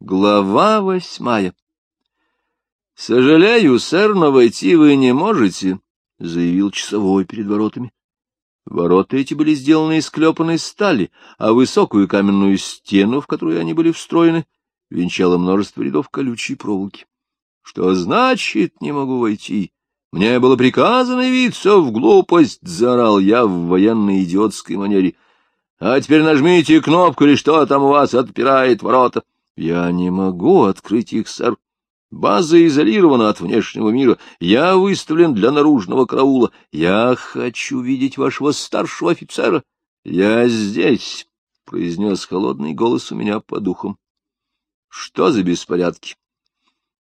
Глава восьмая. — Сожалею, сэр, но войти вы не можете, — заявил часовой перед воротами. Ворота эти были сделаны из клепанной стали, а высокую каменную стену, в которую они были встроены, венчало множество рядов колючей проволоки. — Что значит «не могу войти»? Мне было приказано явиться в глупость, — заорал я в военной идиотской манере. — А теперь нажмите кнопку, или что там у вас отпирает ворота. — я не могу открыть их, сэр. База изолирована от внешнего мира. Я выставлен для наружного караула. Я хочу видеть вашего старшего офицера. Я здесь, — произнес холодный голос у меня по духам. Что за беспорядки?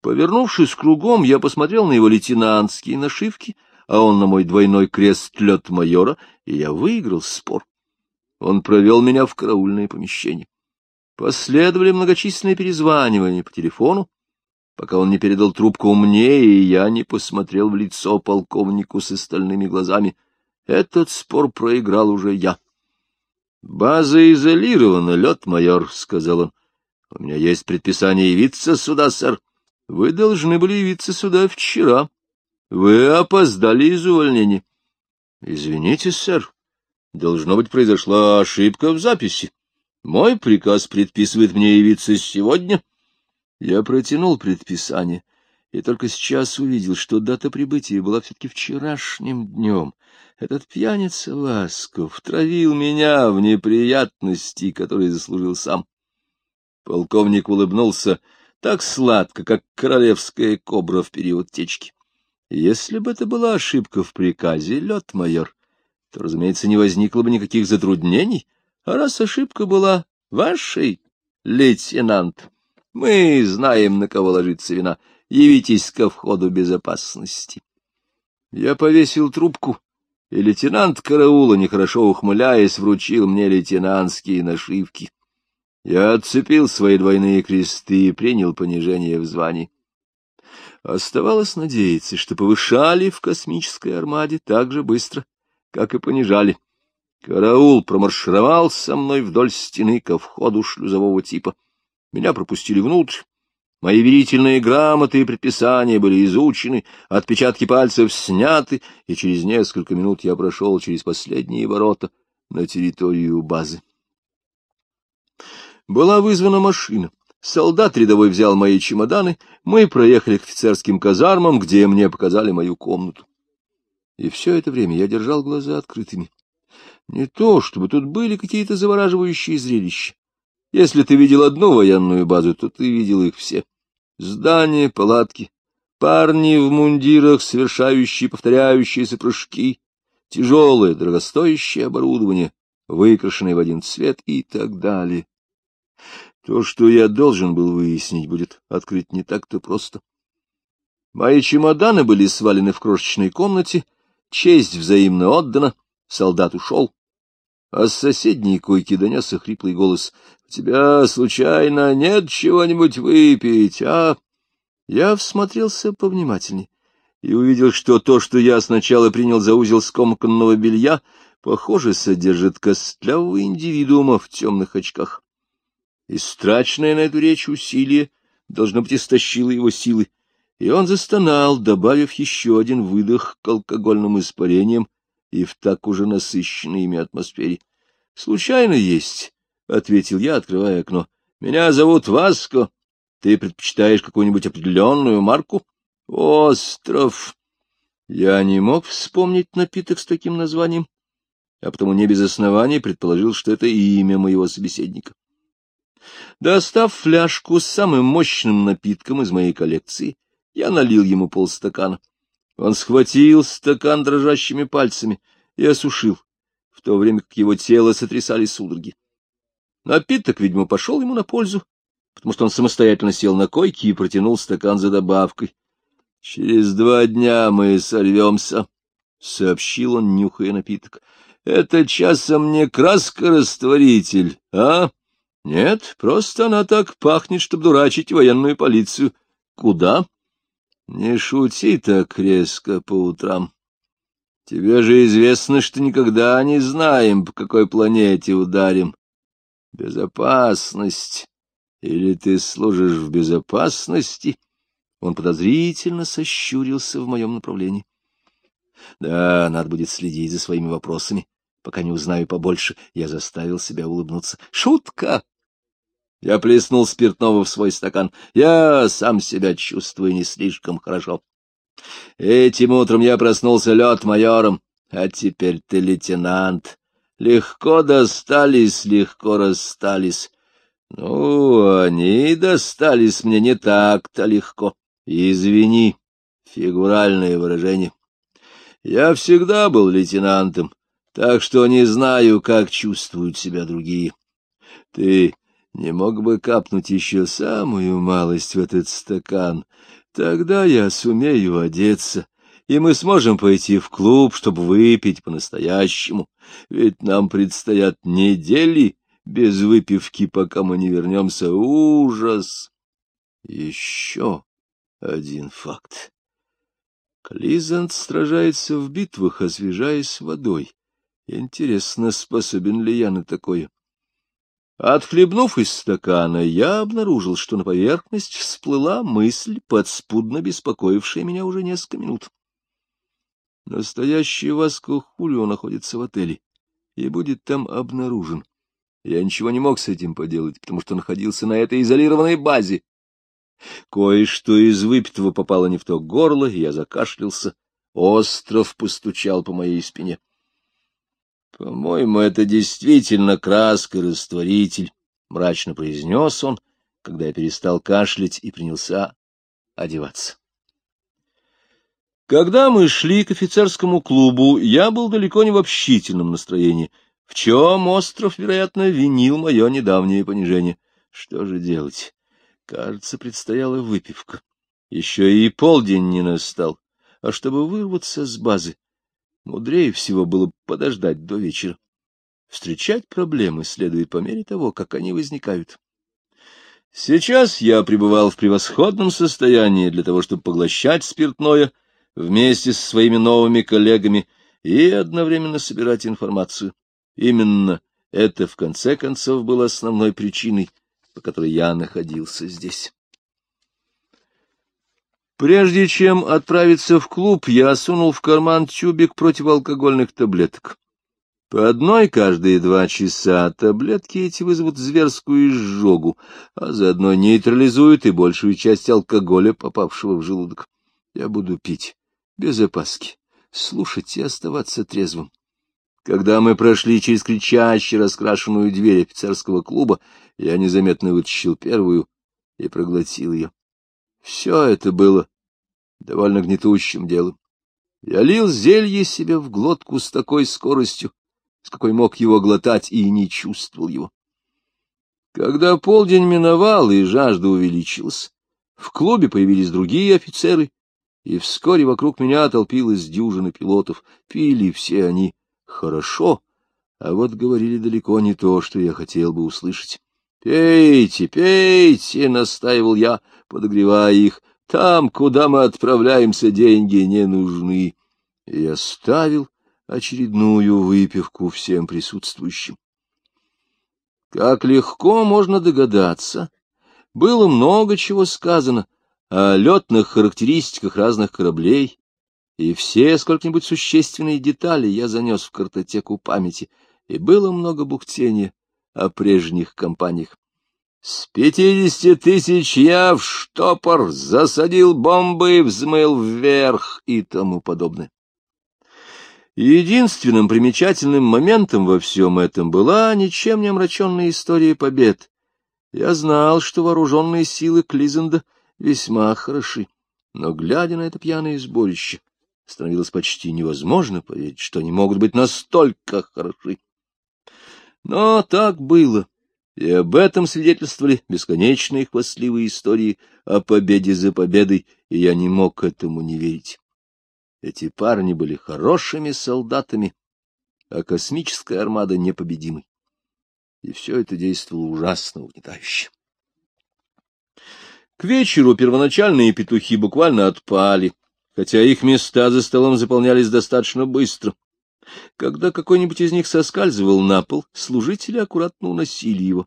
Повернувшись кругом, я посмотрел на его лейтенантские нашивки, а он на мой двойной крест лед майора, и я выиграл спор. Он провел меня в караульное помещение. Последовали многочисленные перезванивания по телефону, пока он не передал трубку мне, и я не посмотрел в лицо полковнику с остальными глазами. Этот спор проиграл уже я. — База изолирована, лед, майор, — сказал он. — У меня есть предписание явиться сюда, сэр. Вы должны были явиться сюда вчера. Вы опоздали из увольнения. — Извините, сэр. Должно быть, произошла ошибка в записи. Мой приказ предписывает мне явиться сегодня. Я протянул предписание и только сейчас увидел, что дата прибытия была все-таки вчерашним днем. Этот пьяница Ласков травил меня в неприятности, которые заслужил сам. Полковник улыбнулся так сладко, как королевская кобра в период течки. Если бы это была ошибка в приказе, лед майор, то, разумеется, не возникло бы никаких затруднений, раз ошибка была вашей, лейтенант, мы знаем, на кого ложится вина. Явитесь ко входу безопасности. Я повесил трубку, и лейтенант караула, нехорошо ухмыляясь, вручил мне лейтенантские нашивки. Я отцепил свои двойные кресты и принял понижение в звании. Оставалось надеяться, что повышали в космической армаде так же быстро, как и понижали. Караул промаршировал со мной вдоль стены ко входу шлюзового типа. Меня пропустили внутрь. Мои верительные грамоты и предписания были изучены, отпечатки пальцев сняты, и через несколько минут я прошел через последние ворота на территорию базы. Была вызвана машина. Солдат рядовой взял мои чемоданы, мы проехали к офицерским казармам, где мне показали мою комнату. И все это время я держал глаза открытыми. Не то, чтобы тут были какие-то завораживающие зрелища. Если ты видел одну военную базу, то ты видел их все. Здания, палатки, парни в мундирах, совершающие повторяющиеся прыжки, тяжелое, дорогостоящее оборудование, выкрашенное в один цвет и так далее. То, что я должен был выяснить, будет открыть не так-то просто. Мои чемоданы были свалены в крошечной комнате, честь взаимно отдана, солдат ушел, а с соседней койки донесся хриплый голос. — У тебя, случайно, нет чего-нибудь выпить, а? Я всмотрелся повнимательней и увидел, что то, что я сначала принял за узел скомканного белья, похоже, содержит костлявого индивидуума в темных очках. Истраченное на эту речь усилие, должно быть, истощило его силы, и он застонал, добавив еще один выдох к алкогольным испарениям, и в так уже насыщенной ими атмосфере. — Случайно есть, — ответил я, открывая окно. — Меня зовут Васко. Ты предпочитаешь какую-нибудь определенную марку? — Остров. Я не мог вспомнить напиток с таким названием, а потому не без оснований предположил, что это имя моего собеседника. Достав фляжку с самым мощным напитком из моей коллекции, я налил ему полстакана. Он схватил стакан дрожащими пальцами и осушил, в то время как его тело сотрясали судороги. Напиток, видимо, пошел ему на пользу, потому что он самостоятельно сел на койке и протянул стакан за добавкой. — Через два дня мы сорвемся, — сообщил он, нюхая напиток. — Это часом не краска-растворитель, а? Нет, просто она так пахнет, чтобы дурачить военную полицию. Куда? — не шути так резко по утрам. Тебе же известно, что никогда не знаем, по какой планете ударим. Безопасность Или ты служишь в безопасности? Он подозрительно сощурился в моем направлении. Да, надо будет следить за своими вопросами, пока не узнаю побольше. Я заставил себя улыбнуться. Шутка! Я плеснул спиртного в свой стакан. Я сам себя чувствую не слишком хорошо. Этим утром я проснулся лед майором, а теперь ты лейтенант. Легко достались, легко расстались. Ну, они достались мне не так-то легко. Извини, фигуральное выражение. Я всегда был лейтенантом, так что не знаю, как чувствуют себя другие. Ты не мог бы капнуть еще самую малость в этот стакан? Тогда я сумею одеться, и мы сможем пойти в клуб, чтобы выпить по-настоящему, ведь нам предстоят недели без выпивки, пока мы не вернемся. Ужас! Еще один факт. Клизант сражается в битвах, освежаясь водой. Интересно, способен ли я на такое? Отхлебнув из стакана, я обнаружил, что на поверхность всплыла мысль, подспудно беспокоившая меня уже несколько минут. Настоящий Васко Хулио находится в отеле и будет там обнаружен. Я ничего не мог с этим поделать, потому что находился на этой изолированной базе. Кое-что из выпитого попало не в то горло, и я закашлялся. Остров постучал по моей спине. По-моему, это действительно краска-растворитель, — мрачно произнес он, когда я перестал кашлять и принялся одеваться. Когда мы шли к офицерскому клубу, я был далеко не в общительном настроении, в чем остров, вероятно, винил мое недавнее понижение. Что же делать? Кажется, предстояла выпивка. Еще и полдень не настал, а чтобы вырваться с базы, Мудрее всего было подождать до вечера. Встречать проблемы следует по мере того, как они возникают. Сейчас я пребывал в превосходном состоянии для того, чтобы поглощать спиртное вместе со своими новыми коллегами и одновременно собирать информацию. Именно это, в конце концов, было основной причиной, по которой я находился здесь. Прежде чем отправиться в клуб, я сунул в карман тюбик противоалкогольных таблеток. По одной каждые два часа таблетки эти вызовут зверскую изжогу, а заодно нейтрализуют и большую часть алкоголя, попавшего в желудок. Я буду пить, без опаски, слушать и оставаться трезвым. Когда мы прошли через кричаще раскрашенную дверь офицерского клуба, я незаметно вытащил первую и проглотил ее. Все это было довольно гнетущим делом. Я лил зелье себе в глотку с такой скоростью, с какой мог его глотать, и не чувствовал его. Когда полдень миновал и жажда увеличилась, в клубе появились другие офицеры, и вскоре вокруг меня толпилась дюжина пилотов. Пили все они хорошо, а вот говорили далеко не то, что я хотел бы услышать. «Пейте, пейте!» — настаивал я, подогревая их. «Там, куда мы отправляемся, деньги не нужны». И я ставил очередную выпивку всем присутствующим. Как легко можно догадаться, было много чего сказано о летных характеристиках разных кораблей, и все сколько-нибудь существенные детали я занес в картотеку памяти, и было много бухтения о прежних компаниях. С пятидесяти тысяч я в штопор засадил бомбы и взмыл вверх и тому подобное. Единственным примечательным моментом во всем этом была ничем не омраченная история побед. Я знал, что вооруженные силы Клизенда весьма хороши, но, глядя на это пьяное сборище, становилось почти невозможно поверить, что они могут быть настолько хороши. Но так было, и об этом свидетельствовали бесконечные хвастливые истории о победе за победой, и я не мог этому не верить. Эти парни были хорошими солдатами, а космическая армада непобедимой. И все это действовало ужасно угнетающе. К вечеру первоначальные петухи буквально отпали, хотя их места за столом заполнялись достаточно быстро. Когда какой-нибудь из них соскальзывал на пол, служители аккуратно уносили его.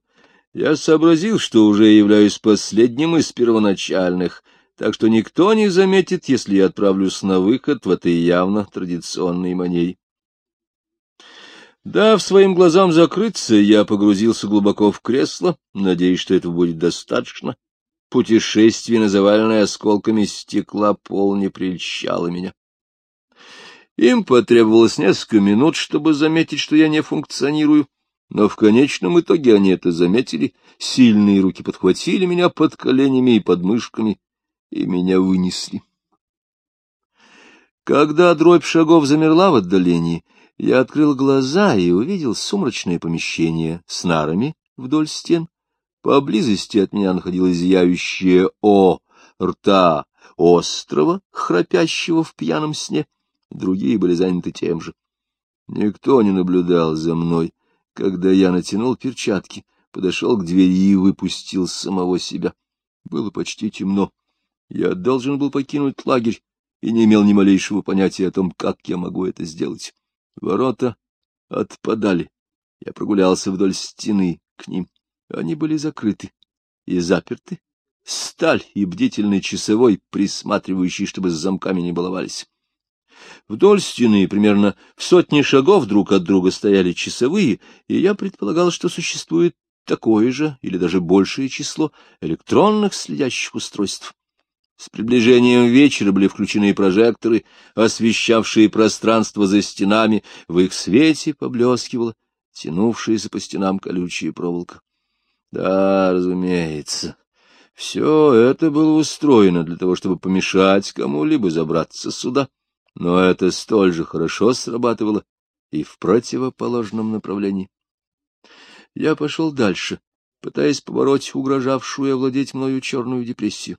Я сообразил, что уже являюсь последним из первоначальных, так что никто не заметит, если я отправлюсь на выход в этой явно традиционной манере. Дав своим глазам закрыться, я погрузился глубоко в кресло, надеясь, что этого будет достаточно. Путешествие, называемое осколками стекла, пол не прельщало меня. Им потребовалось несколько минут, чтобы заметить, что я не функционирую, но в конечном итоге они это заметили, сильные руки подхватили меня под коленями и подмышками и меня вынесли. Когда дробь шагов замерла в отдалении, я открыл глаза и увидел сумрачное помещение с нарами вдоль стен. Поблизости от меня находилось зияющее «О» рта острова, храпящего в пьяном сне. Другие были заняты тем же. Никто не наблюдал за мной, когда я натянул перчатки, подошел к двери и выпустил самого себя. Было почти темно. Я должен был покинуть лагерь и не имел ни малейшего понятия о том, как я могу это сделать. Ворота отпадали. Я прогулялся вдоль стены к ним. Они были закрыты и заперты. Сталь и бдительный часовой, присматривающий, чтобы с замками не баловались. Вдоль стены, примерно в сотни шагов друг от друга стояли часовые, и я предполагал, что существует такое же или даже большее число электронных следящих устройств. С приближением вечера были включены прожекторы, освещавшие пространство за стенами, в их свете поблескивала тянувшаяся по стенам колючая проволока. Да, разумеется, все это было устроено для того, чтобы помешать кому-либо забраться сюда, но это столь же хорошо срабатывало и в противоположном направлении. Я пошел дальше, пытаясь побороть угрожавшую овладеть мною черную депрессию.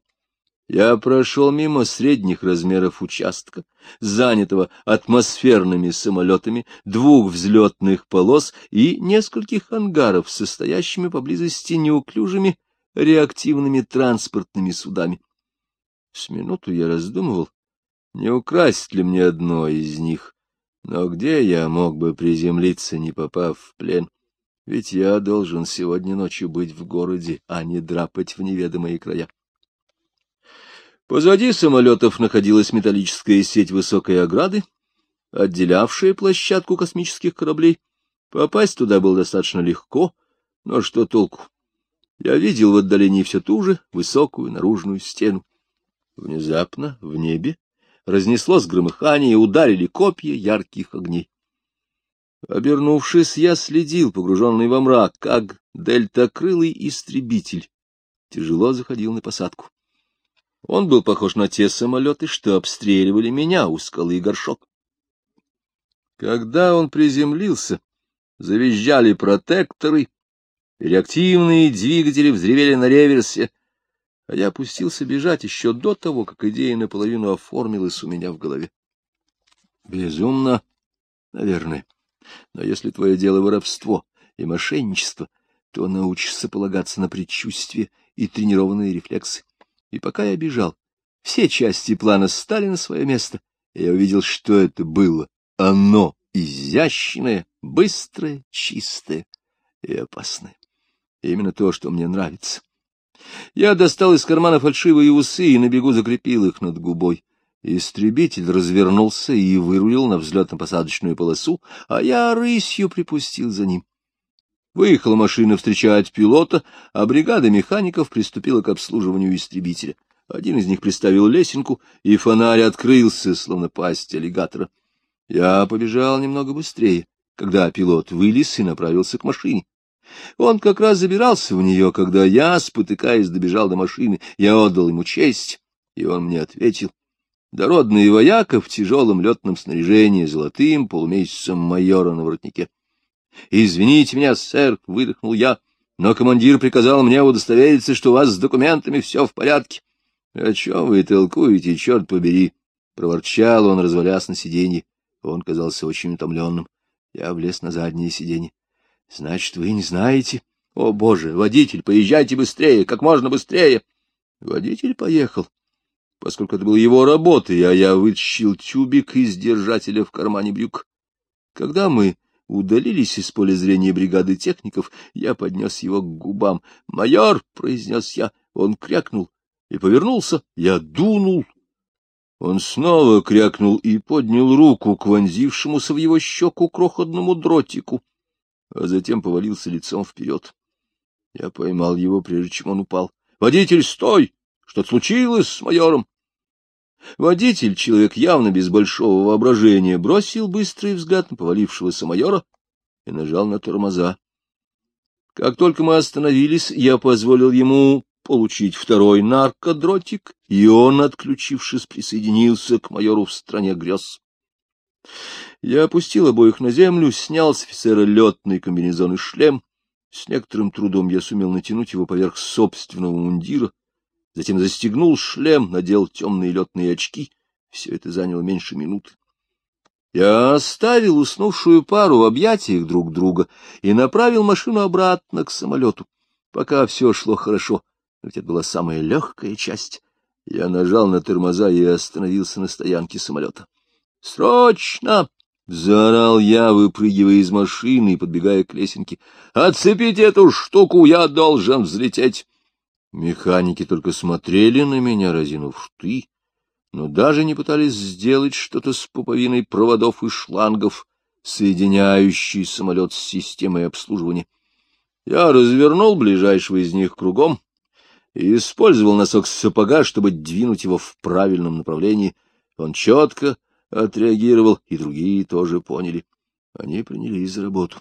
Я прошел мимо средних размеров участка, занятого атмосферными самолетами, двух взлетных полос и нескольких ангаров, состоящими поблизости неуклюжими реактивными транспортными судами. С минуту я раздумывал, не украсть ли мне одно из них, но где я мог бы приземлиться, не попав в плен? Ведь я должен сегодня ночью быть в городе, а не драпать в неведомые края. Позади самолетов находилась металлическая сеть высокой ограды, отделявшая площадку космических кораблей. Попасть туда было достаточно легко, но что толку? Я видел в отдалении все ту же высокую наружную стену. Внезапно в небе разнеслось громыхание и ударили копья ярких огней. Обернувшись, я следил, погруженный во мрак, как дельтакрылый истребитель тяжело заходил на посадку. Он был похож на те самолеты, что обстреливали меня у скалы горшок. Когда он приземлился, завизжали протекторы, реактивные двигатели взревели на реверсе, а я опустился бежать еще до того, как идея наполовину оформилась у меня в голове. Безумно, наверное. Но если твое дело воровство и мошенничество, то научишься полагаться на предчувствие и тренированные рефлексы. И пока я бежал, все части плана стали на свое место, и я увидел, что это было. Оно изящное, быстрое, чистое и опасное. Именно то, что мне нравится. Я достал из кармана фальшивые усы и на бегу закрепил их над губой. Истребитель развернулся и вырулил на взлетно-посадочную полосу, а я рысью припустил за ним. Выехала машина встречать пилота, а бригада механиков приступила к обслуживанию истребителя. Один из них приставил лесенку, и фонарь открылся, словно пасть аллигатора. Я побежал немного быстрее, когда пилот вылез и направился к машине. Он как раз забирался в нее, когда я, спотыкаясь, добежал до машины. Я отдал ему честь, и он мне ответил. Дородный вояка в тяжелом летном снаряжении, золотым полумесяцем майора на воротнике. — Извините меня, сэр, — выдохнул я, — но командир приказал мне удостовериться, что у вас с документами все в порядке. — О чем вы толкуете, черт побери? — проворчал он, развалясь на сиденье. Он казался очень утомленным. Я влез на заднее сиденье. — Значит, вы не знаете? — О, боже, водитель, поезжайте быстрее, как можно быстрее! Водитель поехал, поскольку это был его работой, а я вытащил тюбик из держателя в кармане брюк. Когда мы удалились из поля зрения бригады техников, я поднес его к губам. «Майор!» — произнес я. Он крякнул и повернулся. Я дунул. Он снова крякнул и поднял руку к вонзившемуся в его щеку крохотному дротику, а затем повалился лицом вперед. Я поймал его, прежде чем он упал. — Водитель, стой! Что случилось с майором? Водитель, человек явно без большого воображения, бросил быстрый взгляд на повалившегося майора и нажал на тормоза. Как только мы остановились, я позволил ему получить второй наркодротик, и он, отключившись, присоединился к майору в стране грез. Я опустил обоих на землю, снял с офицера летный комбинезон и шлем. С некоторым трудом я сумел натянуть его поверх собственного мундира, затем застегнул шлем, надел темные летные очки. Все это заняло меньше минуты. Я оставил уснувшую пару в объятиях друг друга и направил машину обратно к самолету. Пока все шло хорошо, ведь это была самая легкая часть. Я нажал на тормоза и остановился на стоянке самолета. «Срочно!» — заорал я, выпрыгивая из машины и подбегая к лесенке. «Отцепите эту штуку, я должен взлететь!» Механики только смотрели на меня, разинув рты, но даже не пытались сделать что-то с пуповиной проводов и шлангов, соединяющий самолет с системой обслуживания. Я развернул ближайшего из них кругом и использовал носок сапога, чтобы двинуть его в правильном направлении. Он четко отреагировал, и другие тоже поняли. Они принялись за работу.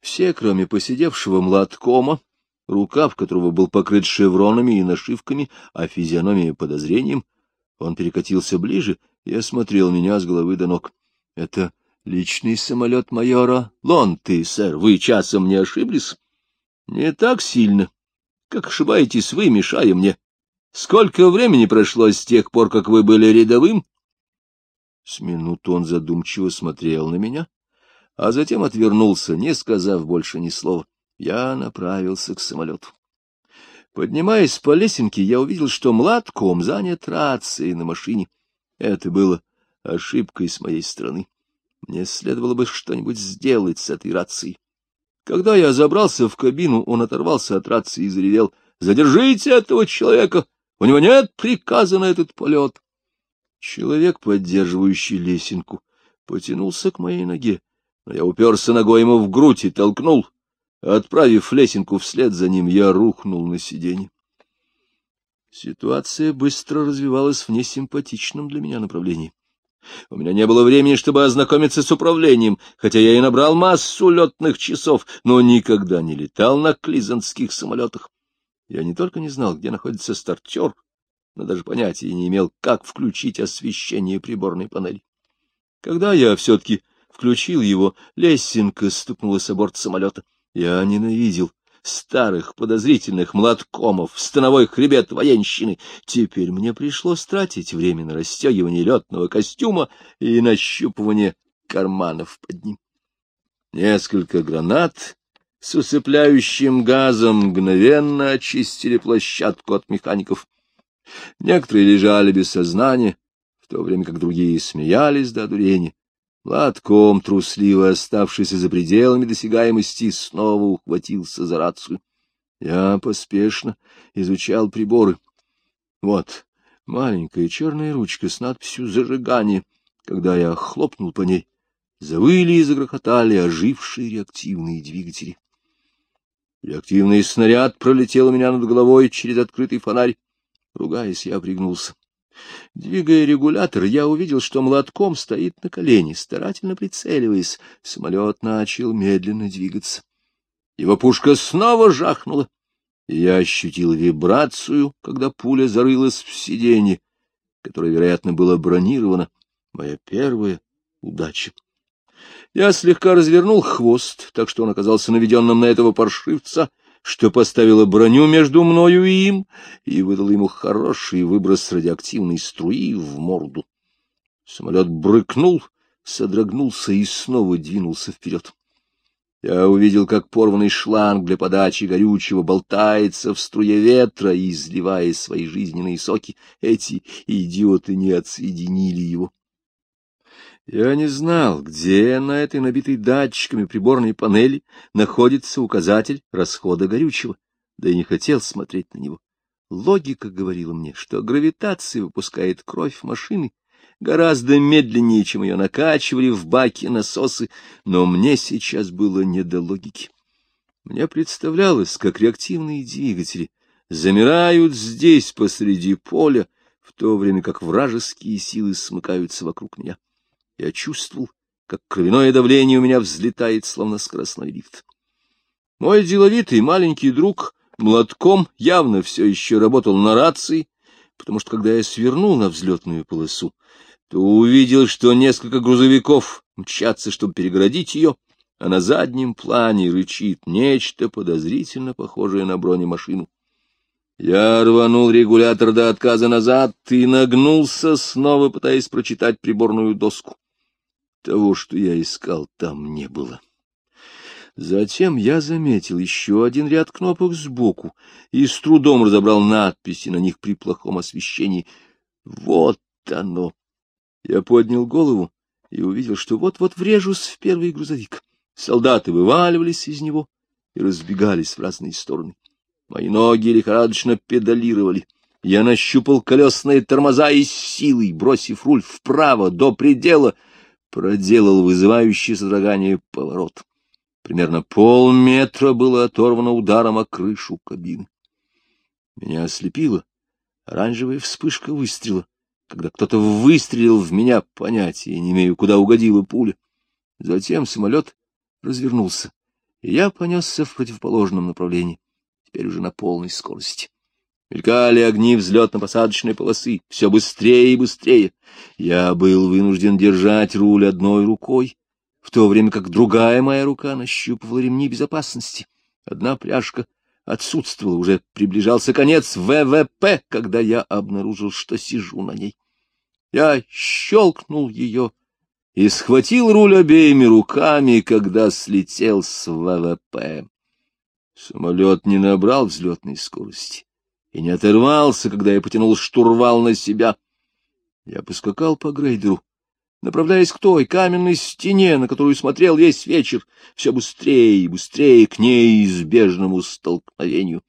Все, кроме посидевшего младкома, рукав которого был покрыт шевронами и нашивками, а физиономия подозрением, он перекатился ближе и осмотрел меня с головы до ног. — Это личный самолет майора Лонты, сэр. Вы часом не ошиблись? — Не так сильно. Как ошибаетесь вы, мешая мне. Сколько времени прошло с тех пор, как вы были рядовым? С минуту он задумчиво смотрел на меня, а затем отвернулся, не сказав больше ни слова я направился к самолету. Поднимаясь по лесенке, я увидел, что младком занят рацией на машине. Это было ошибкой с моей стороны. Мне следовало бы что-нибудь сделать с этой рацией. Когда я забрался в кабину, он оторвался от рации и заревел. — Задержите этого человека! У него нет приказа на этот полет! Человек, поддерживающий лесенку, потянулся к моей ноге, но я уперся ногой ему в грудь и толкнул. Отправив лесенку вслед за ним, я рухнул на сиденье. Ситуация быстро развивалась в несимпатичном для меня направлении. У меня не было времени, чтобы ознакомиться с управлением, хотя я и набрал массу летных часов, но никогда не летал на клизанских самолетах. Я не только не знал, где находится стартер, но даже понятия не имел, как включить освещение приборной панели. Когда я все-таки включил его, лесенка стукнулась о борт самолета — я ненавидел старых подозрительных младкомов, становой хребет военщины. Теперь мне пришлось тратить время на расстегивание летного костюма и нащупывание карманов под ним. Несколько гранат с усыпляющим газом мгновенно очистили площадку от механиков. Некоторые лежали без сознания, в то время как другие смеялись до одурения. Латком, трусливо оставшийся за пределами досягаемости, снова ухватился за рацию. Я поспешно изучал приборы. Вот маленькая черная ручка с надписью «Зажигание». Когда я хлопнул по ней, завыли и загрохотали ожившие реактивные двигатели. Реактивный снаряд пролетел у меня над головой через открытый фонарь. Ругаясь, я пригнулся. Двигая регулятор, я увидел, что молотком стоит на колени, старательно прицеливаясь. Самолет начал медленно двигаться. Его пушка снова жахнула. Я ощутил вибрацию, когда пуля зарылась в сиденье, которое, вероятно, было бронировано. Моя первая удача. Я слегка развернул хвост, так что он оказался наведенным на этого паршивца — что поставило броню между мною и им и выдало ему хороший выброс радиоактивной струи в морду. Самолет брыкнул, содрогнулся и снова двинулся вперед. Я увидел, как порванный шланг для подачи горючего болтается в струе ветра, изливая свои жизненные соки. Эти идиоты не отсоединили его. Я не знал, где на этой набитой датчиками приборной панели находится указатель расхода горючего, да и не хотел смотреть на него. Логика говорила мне, что гравитация выпускает кровь машины гораздо медленнее, чем ее накачивали в баке насосы, но мне сейчас было не до логики. Мне представлялось, как реактивные двигатели замирают здесь, посреди поля, в то время как вражеские силы смыкаются вокруг меня. Я чувствовал, как кровяное давление у меня взлетает, словно скоростной лифт. Мой деловитый маленький друг молотком явно все еще работал на рации, потому что, когда я свернул на взлетную полосу, то увидел, что несколько грузовиков мчатся, чтобы перегородить ее, а на заднем плане рычит нечто подозрительно похожее на бронемашину. Я рванул регулятор до отказа назад и нагнулся, снова пытаясь прочитать приборную доску. Того, что я искал, там не было. Затем я заметил еще один ряд кнопок сбоку и с трудом разобрал надписи на них при плохом освещении. Вот оно! Я поднял голову и увидел, что вот-вот врежусь в первый грузовик. Солдаты вываливались из него и разбегались в разные стороны. Мои ноги лихорадочно педалировали. Я нащупал колесные тормоза и с силой, бросив руль вправо до предела, проделал вызывающий содрогание поворот. Примерно полметра было оторвано ударом о крышу кабины. Меня ослепила оранжевая вспышка выстрела. Когда кто-то выстрелил в меня, понятия не имею, куда угодила пуля. Затем самолет развернулся, и я понесся в противоположном направлении, теперь уже на полной скорости. Мелькали огни взлетно-посадочной полосы, все быстрее и быстрее. Я был вынужден держать руль одной рукой, в то время как другая моя рука нащупывала ремни безопасности. Одна пряжка отсутствовала, уже приближался конец ВВП, когда я обнаружил, что сижу на ней. Я щелкнул ее и схватил руль обеими руками, когда слетел с ВВП. Самолет не набрал взлетной скорости и не оторвался, когда я потянул штурвал на себя. Я поскакал по грейдеру, направляясь к той каменной стене, на которую смотрел весь вечер, все быстрее и быстрее к неизбежному столкновению.